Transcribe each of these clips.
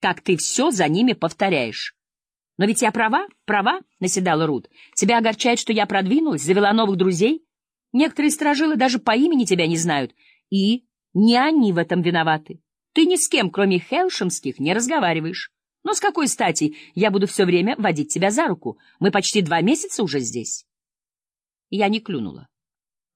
как ты все за ними повторяешь. Но ведь я права, права, — наседала Рут. Тебя огорчает, что я продвинулась, завела новых друзей? Некоторые сторожилы даже по имени тебя не знают. И не они в этом виноваты. Ты ни с кем, кроме Хелшемских, не разговариваешь. Но с какой стати я буду все время водить тебя за руку? Мы почти два месяца уже здесь. Я не клюнула.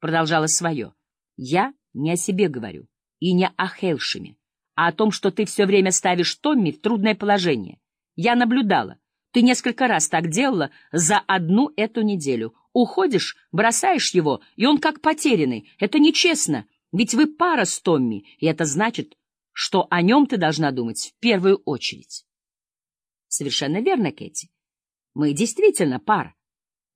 Продолжала свое. Я не о себе говорю и не о Хелшеме, а о том, что ты все время ставишь Томми в трудное положение. Я наблюдала. Ты несколько раз так делала за одну эту неделю. Уходишь, бросаешь его, и он как потерянный. Это нечестно, ведь вы пара с Томми, и это значит, что о нем ты должна думать в первую очередь. Совершенно верно, Кэти. Мы действительно пара.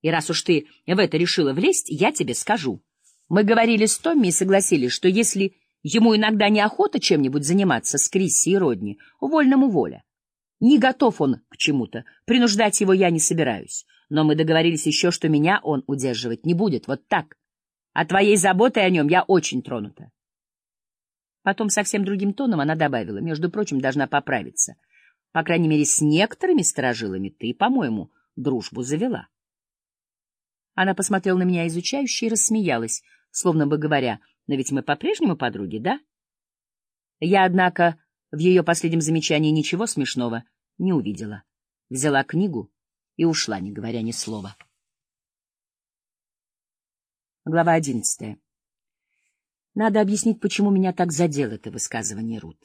И раз уж ты в это решила влезть, я тебе скажу. Мы говорили с Томми и согласились, что если ему иногда неохота чем-нибудь заниматься с Крисси и Родни, вольному воля. Не готов он к чему-то, принуждать его я не собираюсь. Но мы договорились еще, что меня он удерживать не будет, вот так. А твоей заботой о нем я очень тронута. Потом совсем другим тоном она добавила, между прочим, должна поправиться. По крайней мере, с некоторыми сторожилами ты, по-моему, дружбу завела. Она посмотрела на меня изучающе и рассмеялась, словно бы говоря, но ведь мы по-прежнему подруги, да? Я, однако, в ее последнем замечании ничего смешного не увидела. Взяла книгу и ушла, не говоря ни слова. Глава одиннадцатая. Надо объяснить, почему меня так задело это высказывание Рут.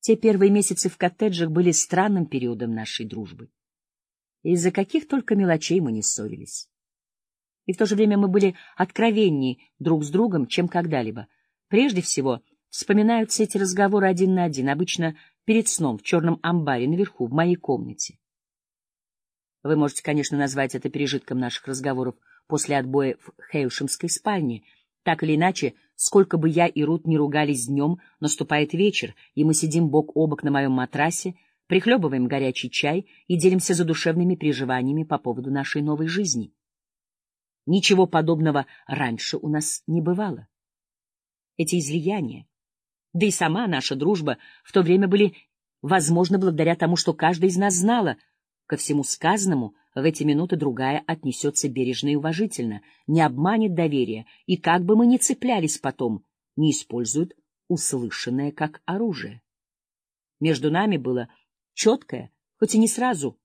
Те первые месяцы в коттеджах были странным периодом нашей дружбы. Из-за каких только мелочей мы не ссорились. И в то же время мы были откровеннее друг с другом, чем когда-либо. Прежде всего, вспоминаются эти разговоры один на один, обычно перед сном в черном амбаре наверху, в моей комнате. Вы можете, конечно, назвать это пережитком наших разговоров после отбоя в Хейлшемской спальне. Так или иначе, сколько бы я и Рут не ругались днем, наступает вечер, и мы сидим бок о бок на моем матрасе, прихлебываем горячий чай и делимся задушевными переживаниями по поводу нашей новой жизни. Ничего подобного раньше у нас не бывало. Эти излияния, да и сама наша дружба в то время были возможны благодаря тому, что каждая из нас знала, ко всему сказанному в эти минуты другая отнесется бережно и уважительно, не обманет доверия, и как бы мы ни цеплялись потом, не использует услышанное как оружие. Между нами было четкое, хоть и не сразу,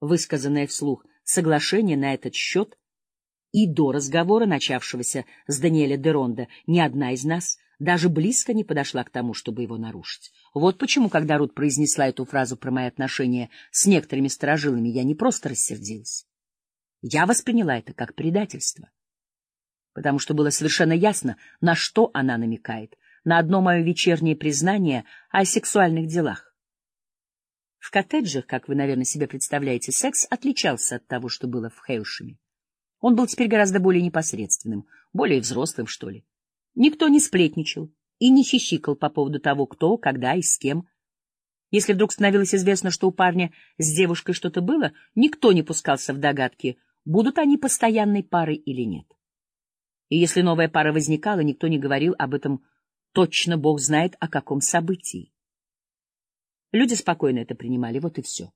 высказанное вслух, соглашение на этот счет и до разговора, начавшегося с Даниэля Деронда, ни одна из нас даже близко не подошла к тому, чтобы его нарушить. Вот почему, когда Рут произнесла эту фразу про мои отношения с некоторыми сторожилами, я не просто рассердилась. Я восприняла это как предательство. Потому что было совершенно ясно, на что она намекает, на одно мое вечернее признание о сексуальных делах. В коттеджах, как вы, наверное, себе представляете, секс отличался от того, что было в Хейлшеме. Он был теперь гораздо более непосредственным, более взрослым, что ли. Никто не сплетничал и не хихикал по поводу того, кто, когда и с кем. Если вдруг становилось известно, что у парня с девушкой что-то было, никто не пускался в догадки, будут они постоянной парой или нет. И если новая пара возникала, никто не говорил об этом точно бог знает о каком событии. Люди спокойно это принимали, вот и все.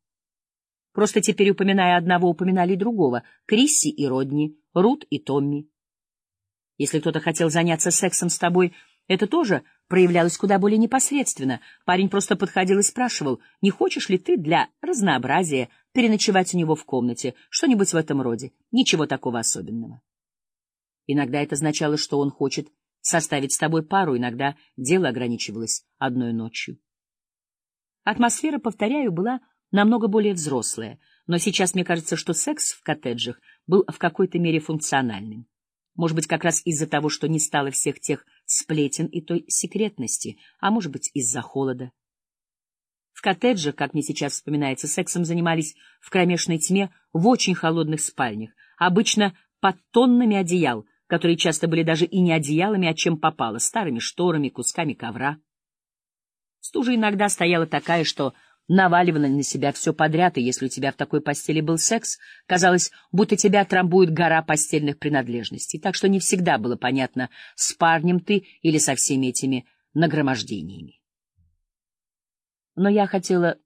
Просто теперь, упоминая одного, упоминали и другого — Крисси и Родни, Рут и Томми. Если кто-то хотел заняться сексом с тобой, это тоже проявлялось куда более непосредственно. Парень просто подходил и спрашивал, не хочешь ли ты для разнообразия переночевать у него в комнате, что-нибудь в этом роде, ничего такого особенного. Иногда это означало, что он хочет составить с тобой пару, иногда дело ограничивалось одной ночью. Атмосфера, повторяю, была намного более взрослая, но сейчас мне кажется, что секс в коттеджах был в какой-то мере функциональным. Может быть, как раз из-за того, что не стало всех тех сплетен и той секретности, а может быть, из-за холода. В коттеджах, как мне сейчас вспоминается, сексом занимались в кромешной тьме в очень холодных спальнях, обычно под тоннами одеял, которые часто были даже и не одеялами, а чем попало, старыми шторами, кусками ковра. Стужа иногда стояла такая, что наваливала на себя все подряд, и если у тебя в такой постели был секс, казалось, будто тебя трамбует гора постельных принадлежностей, так что не всегда было понятно, с парнем ты или со всеми этими нагромождениями. но я хотела